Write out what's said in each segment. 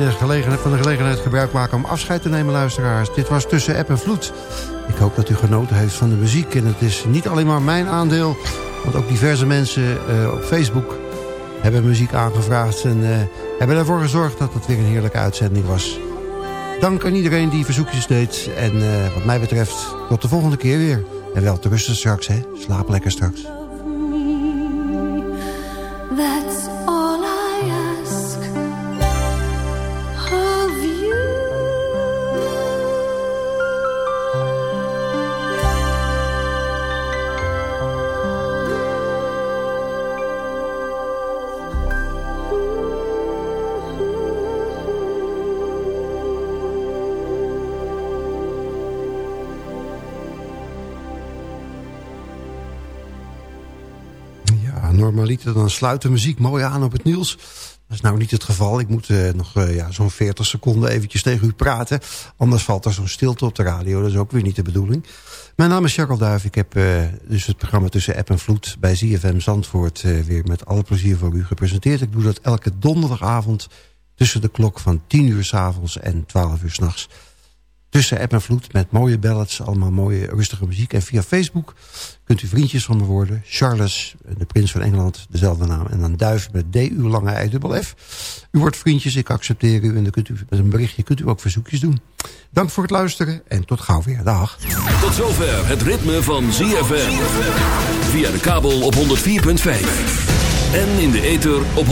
gelegenheid, van de gelegenheid gebruik maken om afscheid te nemen, luisteraars. Dit was Tussen App en Vloed. Ik hoop dat u genoten heeft van de muziek. En het is niet alleen maar mijn aandeel, want ook diverse mensen uh, op Facebook hebben muziek aangevraagd... en uh, hebben ervoor gezorgd dat het weer een heerlijke uitzending was. Dank aan iedereen die verzoekjes deed. En uh, wat mij betreft, tot de volgende keer weer. En wel te rusten straks, hè. Slaap lekker straks. Normaliter dan sluit de muziek mooi aan op het nieuws. Dat is nou niet het geval. Ik moet uh, nog uh, ja, zo'n 40 seconden eventjes tegen u praten. Anders valt er zo'n stilte op de radio. Dat is ook weer niet de bedoeling. Mijn naam is Jacques Duif. Ik heb uh, dus het programma Tussen App en Vloed... bij ZFM Zandvoort weer met alle plezier voor u gepresenteerd. Ik doe dat elke donderdagavond... tussen de klok van 10 uur s avonds en 12 uur s'nachts. nachts tussen app en vloed met mooie ballads, allemaal mooie rustige muziek. En via Facebook kunt u vriendjes van me worden. Charles, de prins van Engeland, dezelfde naam. En dan Duif met D-U lange I dubbel F. U wordt vriendjes, ik accepteer u. En dan kunt u met een berichtje kunt u ook verzoekjes doen. Dank voor het luisteren en tot gauw weer. Dag. Tot zover het ritme van ZFM. Via de kabel op 104.5. En in de ether op 106.9.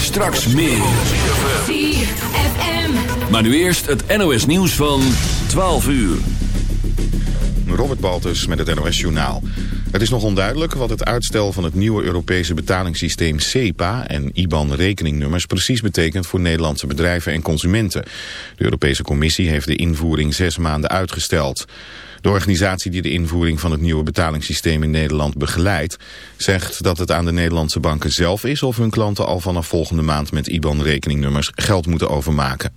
Straks meer. Maar nu eerst het NOS nieuws van 12 uur. Robert Baltus met het NOS Journaal. Het is nog onduidelijk wat het uitstel van het nieuwe Europese betalingssysteem SEPA en IBAN-rekeningnummers precies betekent voor Nederlandse bedrijven en consumenten. De Europese Commissie heeft de invoering zes maanden uitgesteld. De organisatie die de invoering van het nieuwe betalingssysteem in Nederland begeleidt... zegt dat het aan de Nederlandse banken zelf is... of hun klanten al vanaf volgende maand met IBAN-rekeningnummers geld moeten overmaken.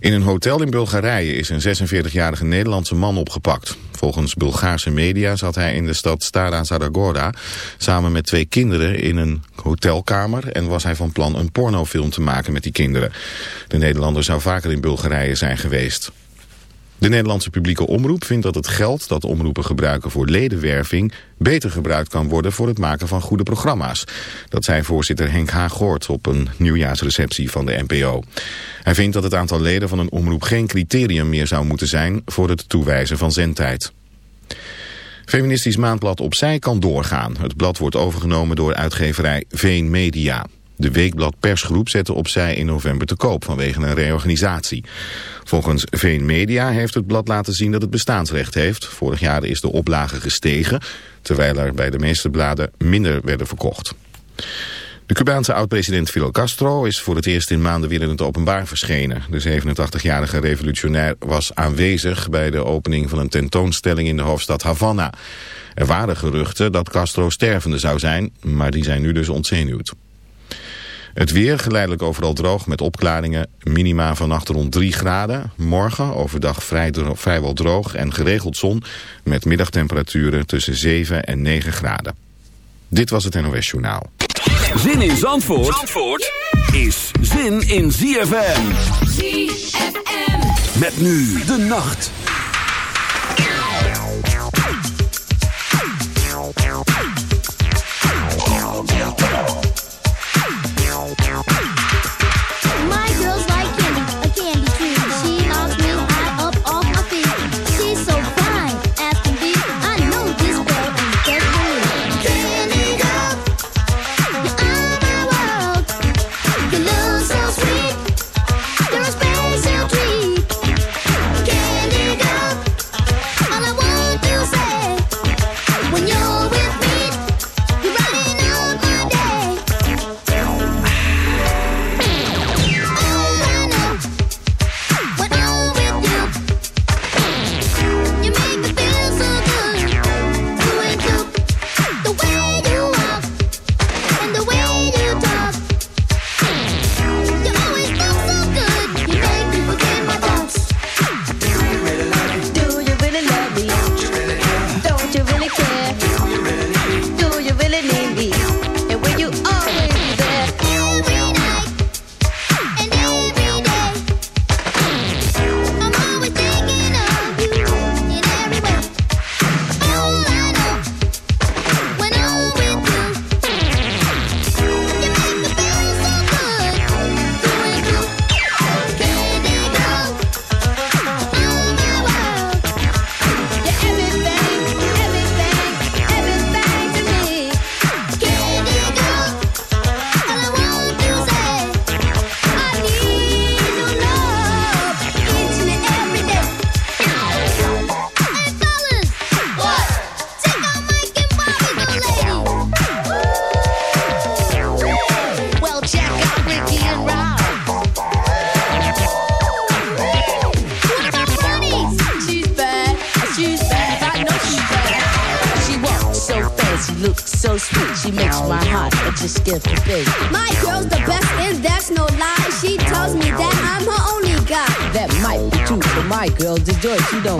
In een hotel in Bulgarije is een 46-jarige Nederlandse man opgepakt. Volgens Bulgaarse media zat hij in de stad Stara Zagora samen met twee kinderen in een hotelkamer en was hij van plan een pornofilm te maken met die kinderen. De Nederlander zou vaker in Bulgarije zijn geweest. De Nederlandse publieke omroep vindt dat het geld dat omroepen gebruiken voor ledenwerving beter gebruikt kan worden voor het maken van goede programma's. Dat zei voorzitter Henk Haaghoort op een nieuwjaarsreceptie van de NPO. Hij vindt dat het aantal leden van een omroep geen criterium meer zou moeten zijn voor het toewijzen van zendtijd. Feministisch maandblad Opzij kan doorgaan. Het blad wordt overgenomen door uitgeverij Veen Media. De weekblad persgroep zette opzij in november te koop vanwege een reorganisatie. Volgens Veen Media heeft het blad laten zien dat het bestaansrecht heeft. Vorig jaar is de oplage gestegen, terwijl er bij de meeste bladen minder werden verkocht. De Cubaanse oud-president Fidel Castro is voor het eerst in maanden weer in het openbaar verschenen. De 87-jarige revolutionair was aanwezig bij de opening van een tentoonstelling in de hoofdstad Havana. Er waren geruchten dat Castro stervende zou zijn, maar die zijn nu dus ontzenuwd. Het weer geleidelijk overal droog met opklaringen. Minima vannacht rond 3 graden. Morgen overdag vrij, vrijwel droog en geregeld zon. Met middagtemperaturen tussen 7 en 9 graden. Dit was het NOS Journaal. Zin in Zandvoort, Zandvoort is zin in ZFM. ZFM. Met nu de nacht. Joyce, you don't.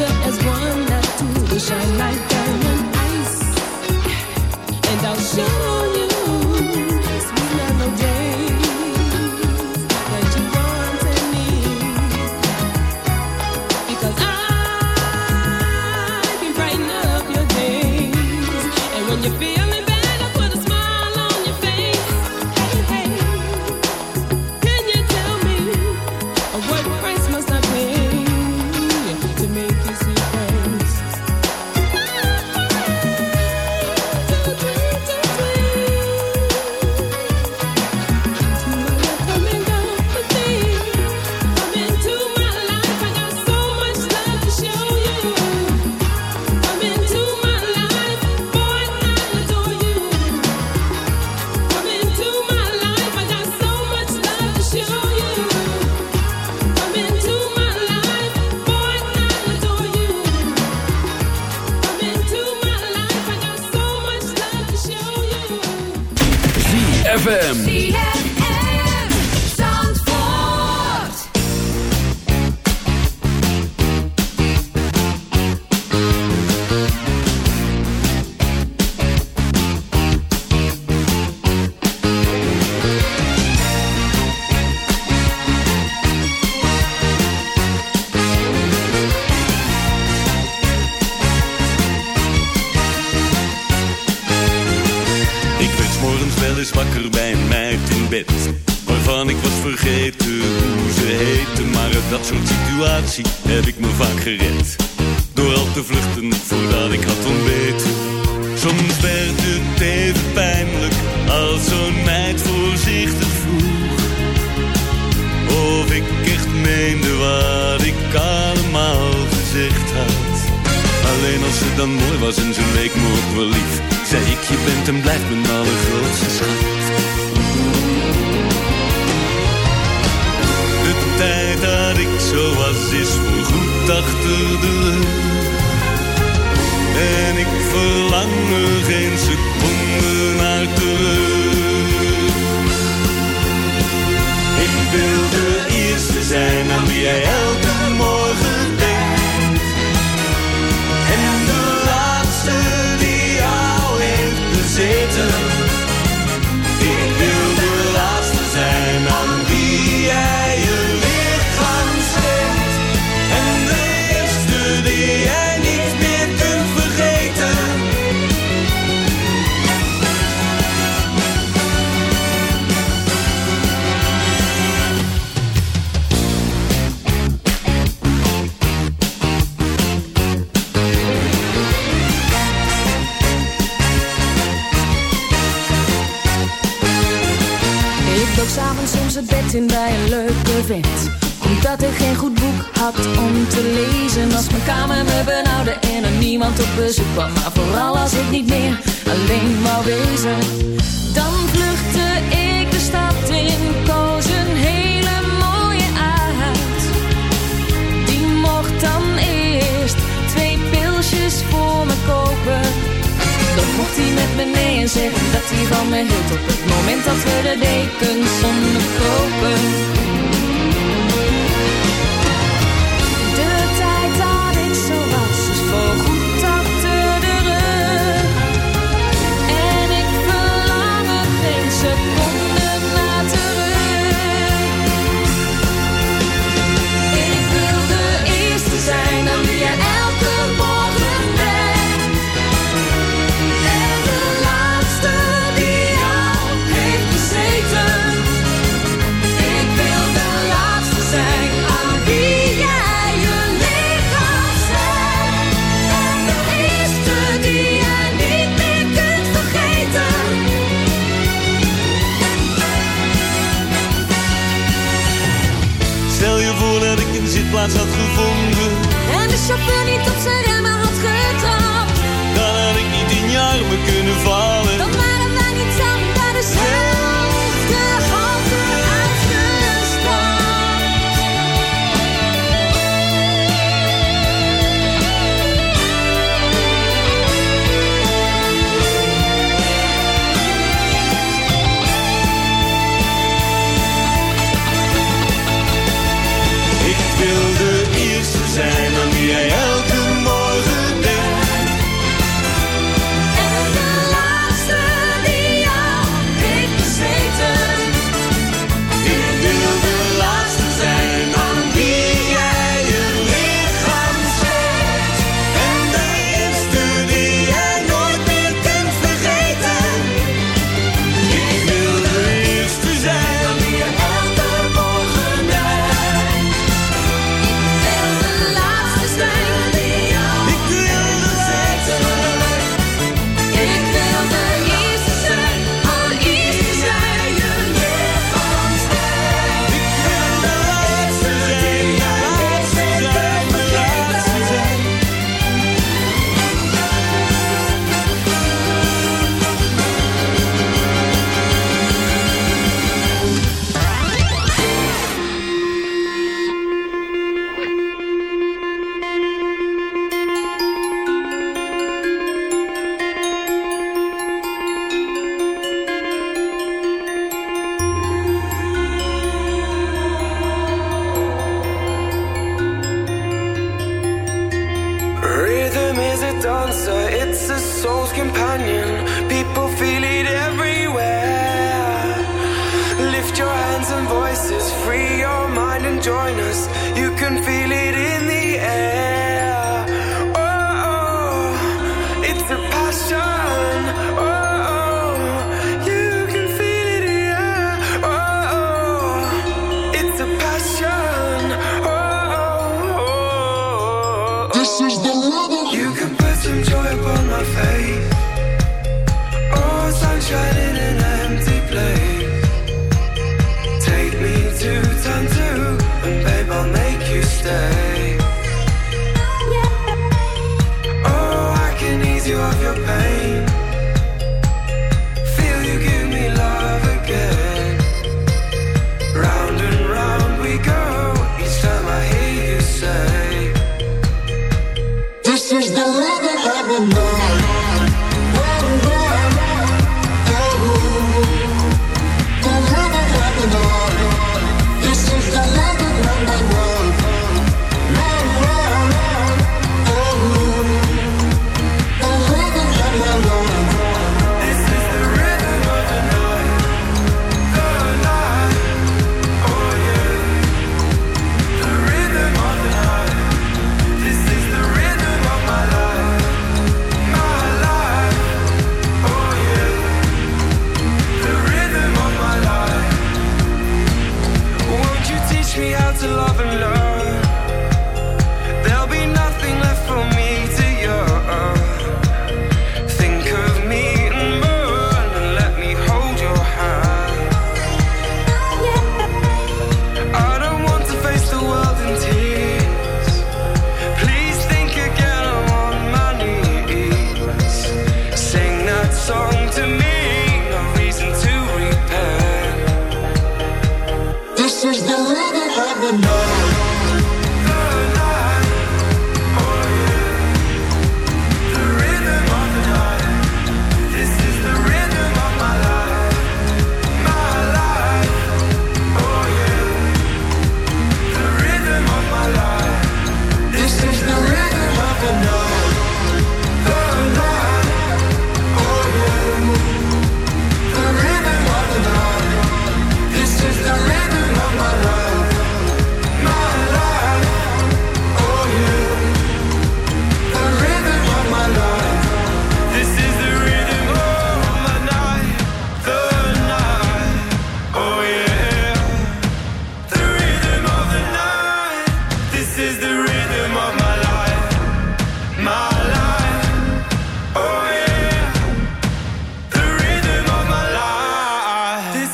as als zo'n meid voorzichtig vroeg Of ik echt meende wat ik allemaal gezegd had. Alleen als ze dan mooi was en ze leek me ook wel lief Zei ik je bent en blijft mijn allergrootste schat. De tijd dat ik zo was is voorgoed achter de rug. En ik verlang er geen seconde naar terug. En aan wie jij Omdat ik geen goed boek had om te lezen. Als mijn kamer me benauwde en er niemand op bezoek kwam. Maar vooral als ik niet meer alleen wou wezen. Dan vluchtte ik de stad in, koos een hele mooie uit Die mocht dan eerst twee pilsjes voor me kopen. Dan mocht hij met me nee en zeggen dat hij van me hield. Op het moment dat we de dekens onderkopen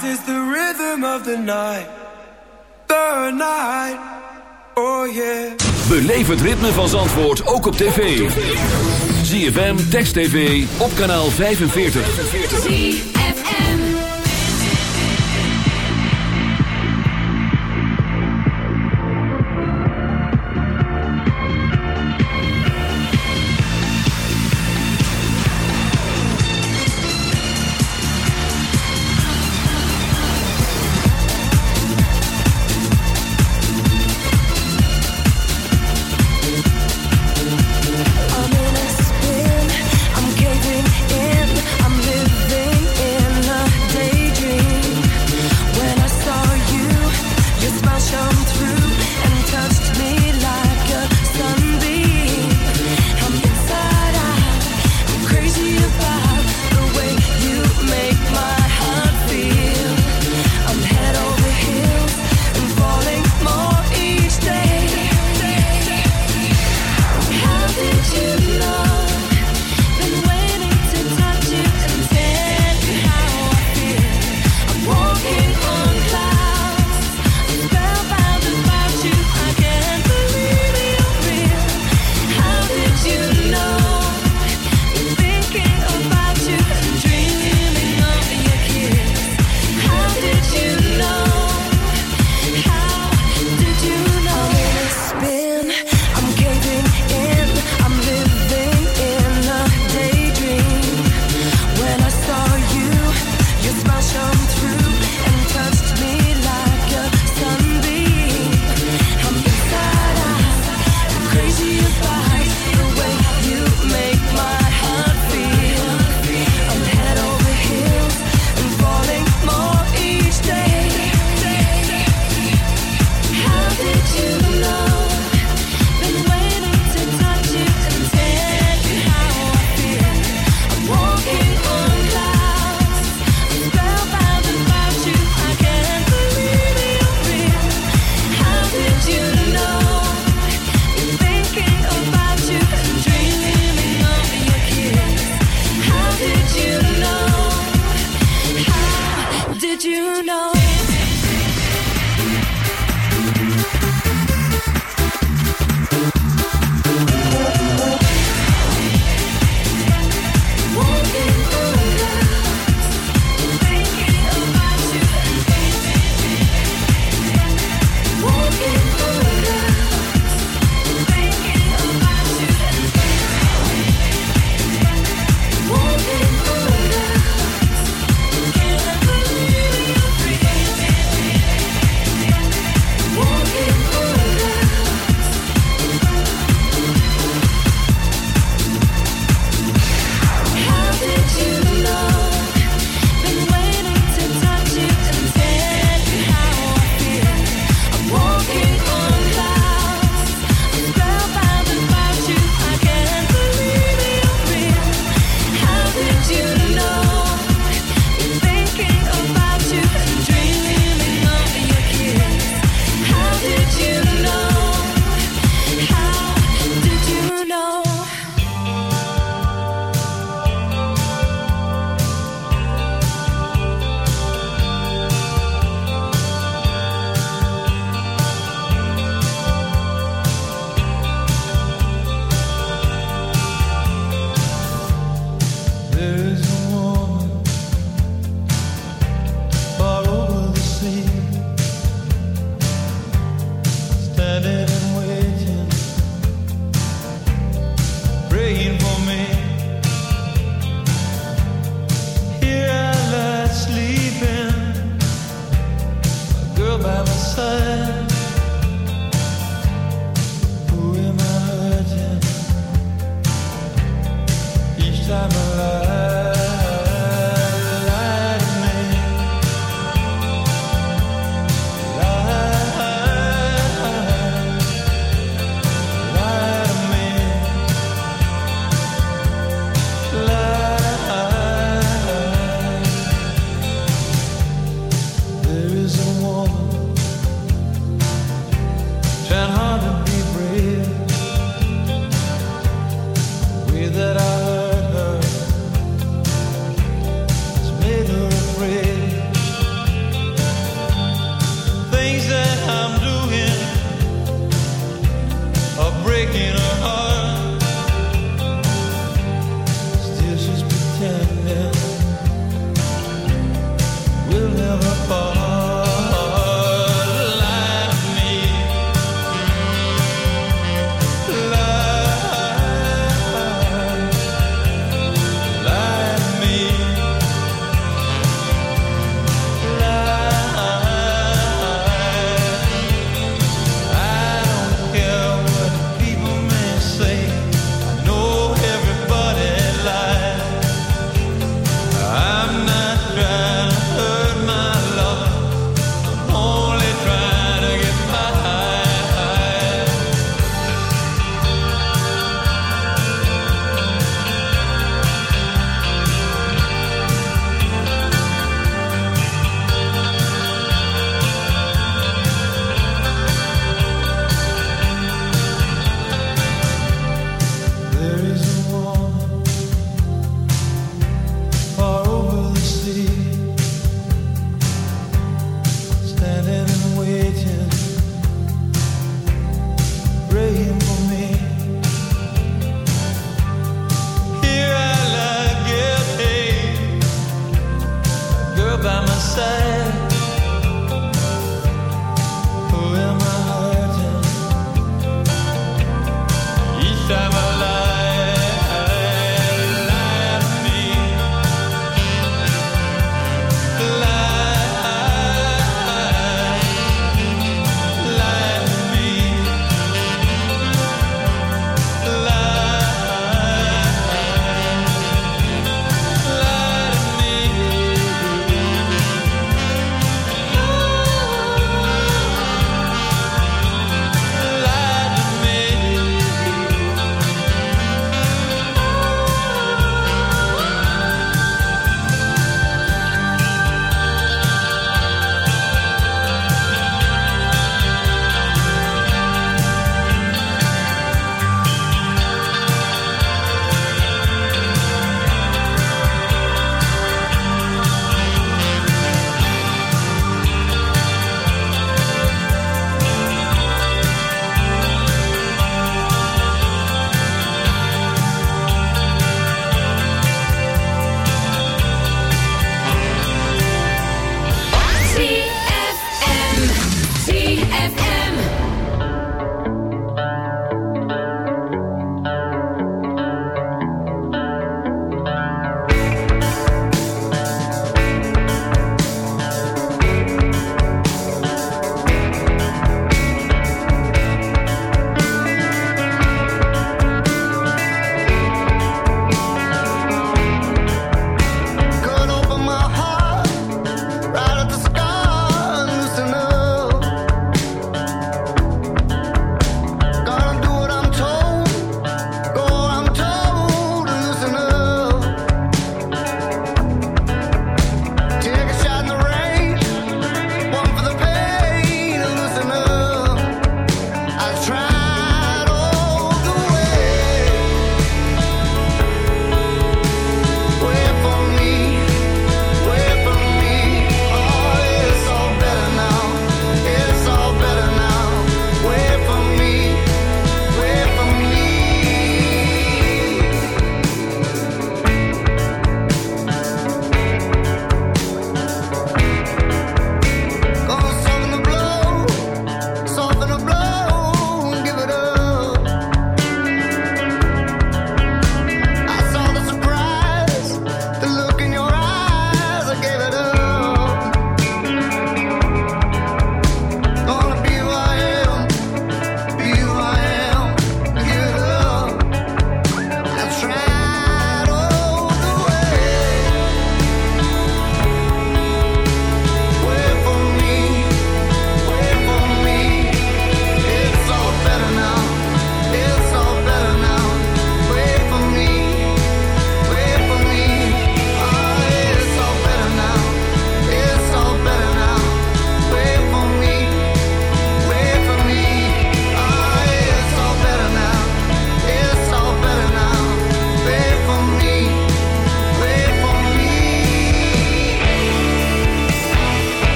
This is the rhythm of the night. The night. Oh yeah. Beleef het ritme van Zandvoort ook op tv. ZFM Text TV op kanaal 45.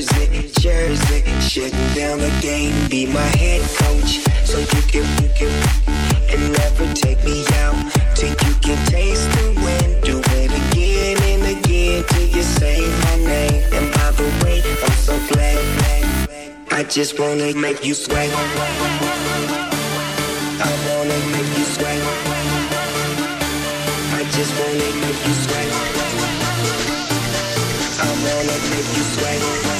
Jersey, Jersey, shut down the game. Be my head coach, so you can, you can, and never take me out till you can taste the wind. Do it again and again till you say my name. And by the way, I'm so glad. I just wanna make you sweat. I wanna make you sweat. I just wanna make you sweat. I wanna make you sweat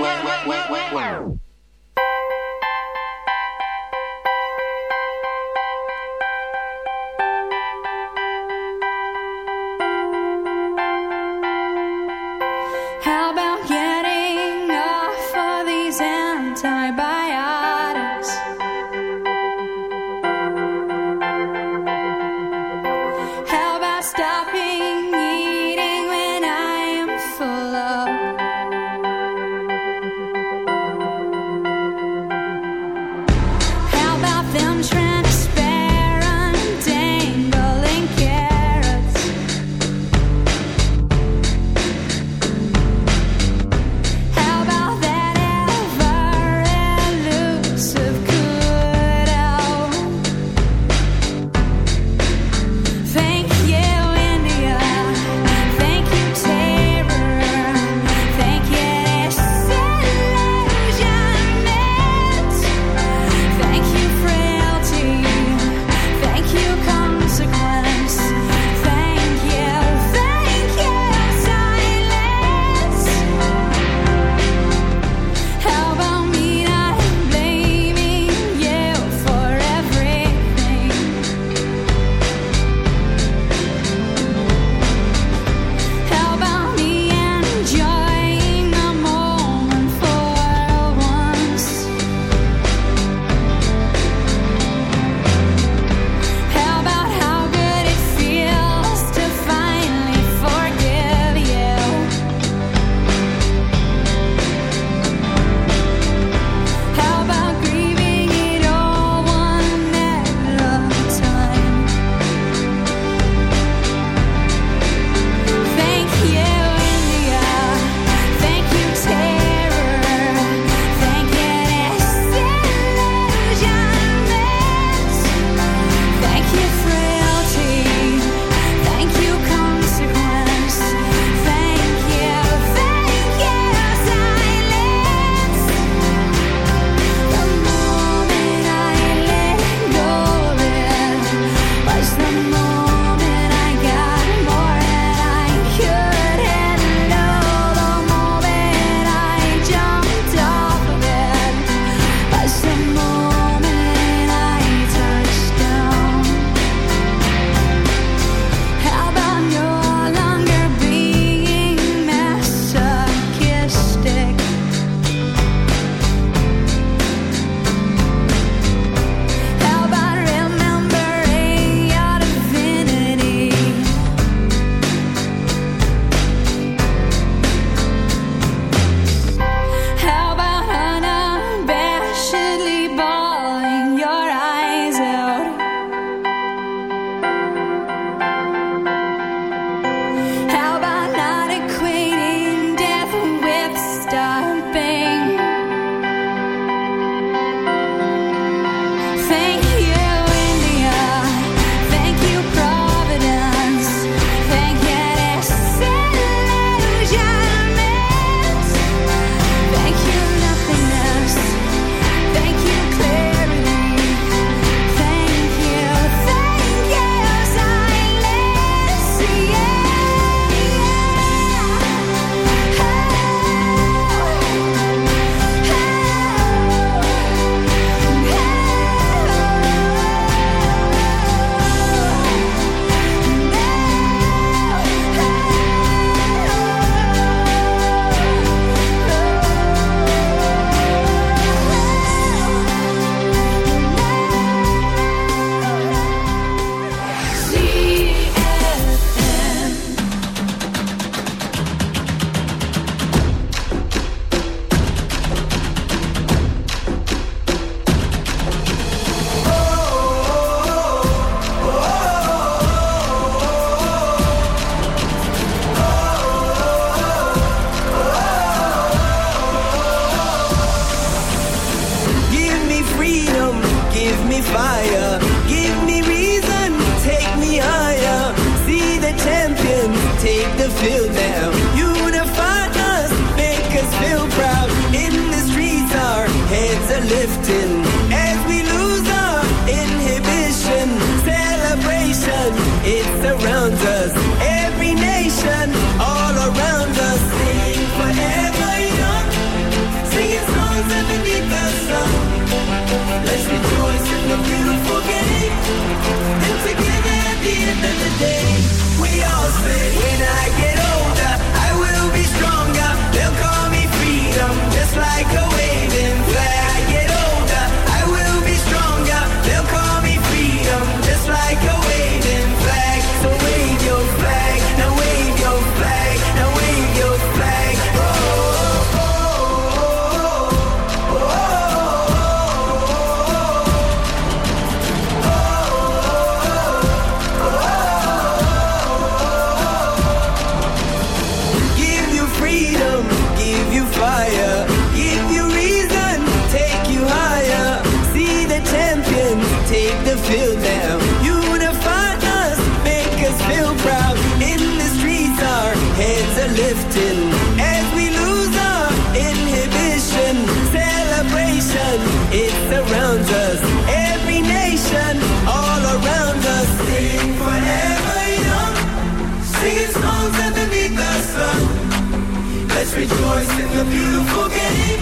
a beautiful game.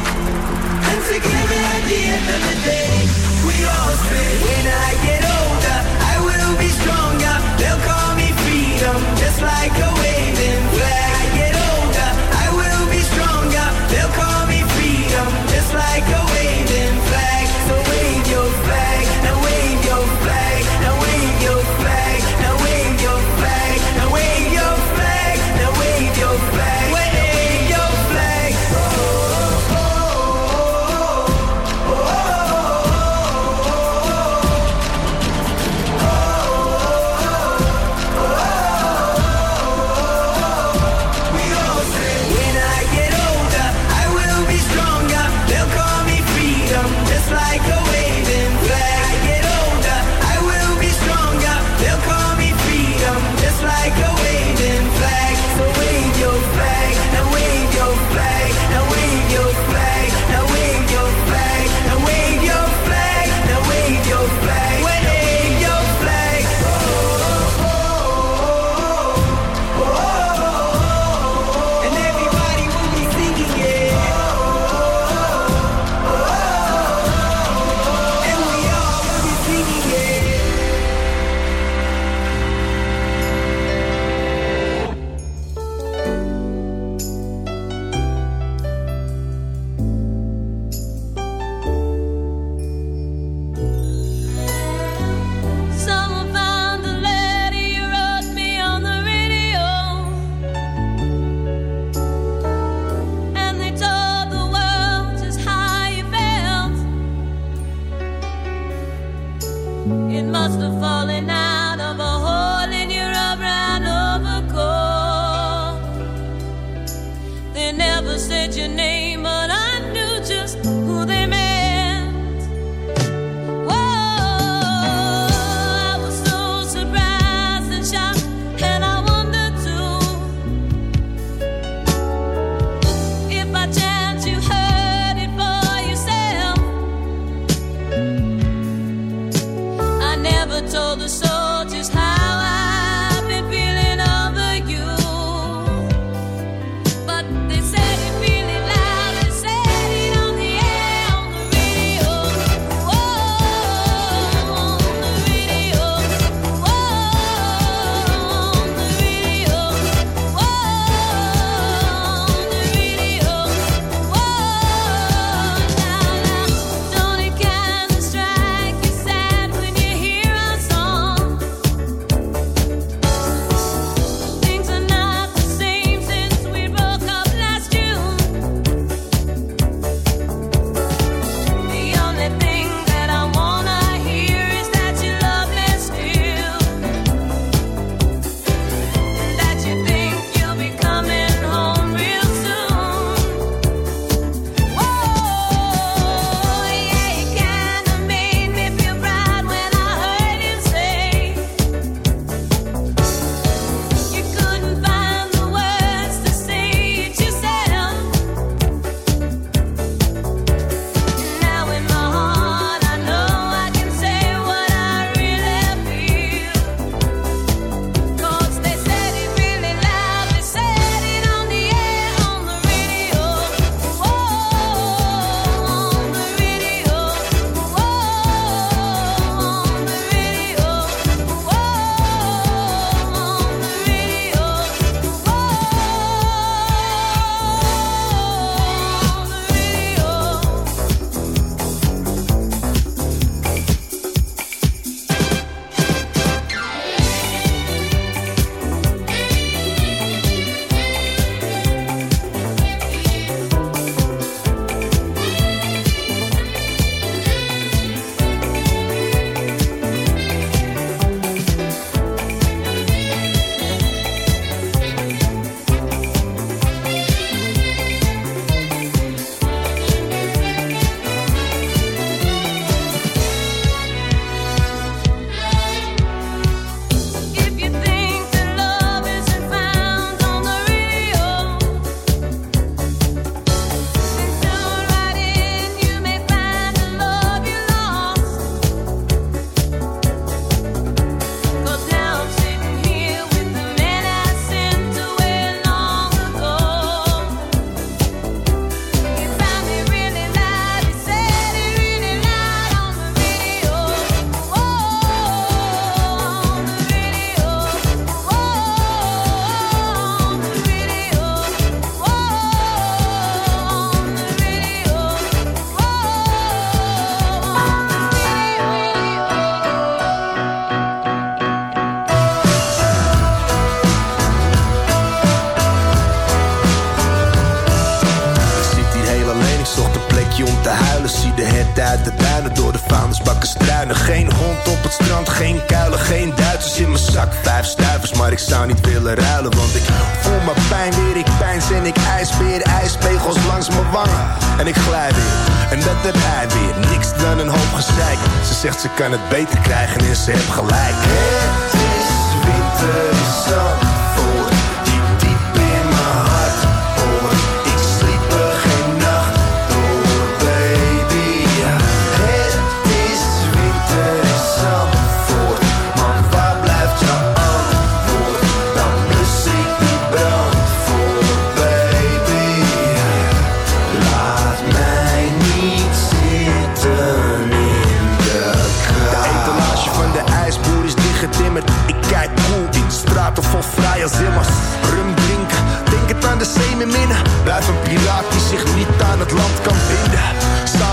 And together at the end of the day, we all spin. when I get heb hij weer. Niks dan een hoop gezeik. Ze zegt ze kan het beter krijgen en ze heeft gelijk.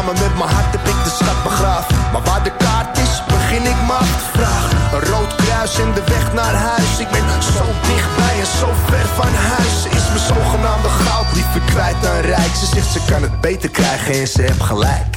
Samen met mijn hart heb ik de schat begraven. Maar waar de kaart is, begin ik me af te vragen. Een rood kruis en de weg naar huis. Ik ben zo dichtbij en zo ver van huis. Ze is mijn zogenaamde goud liever kwijt dan rijk. Ze zegt ze kan het beter krijgen en ze heeft gelijk.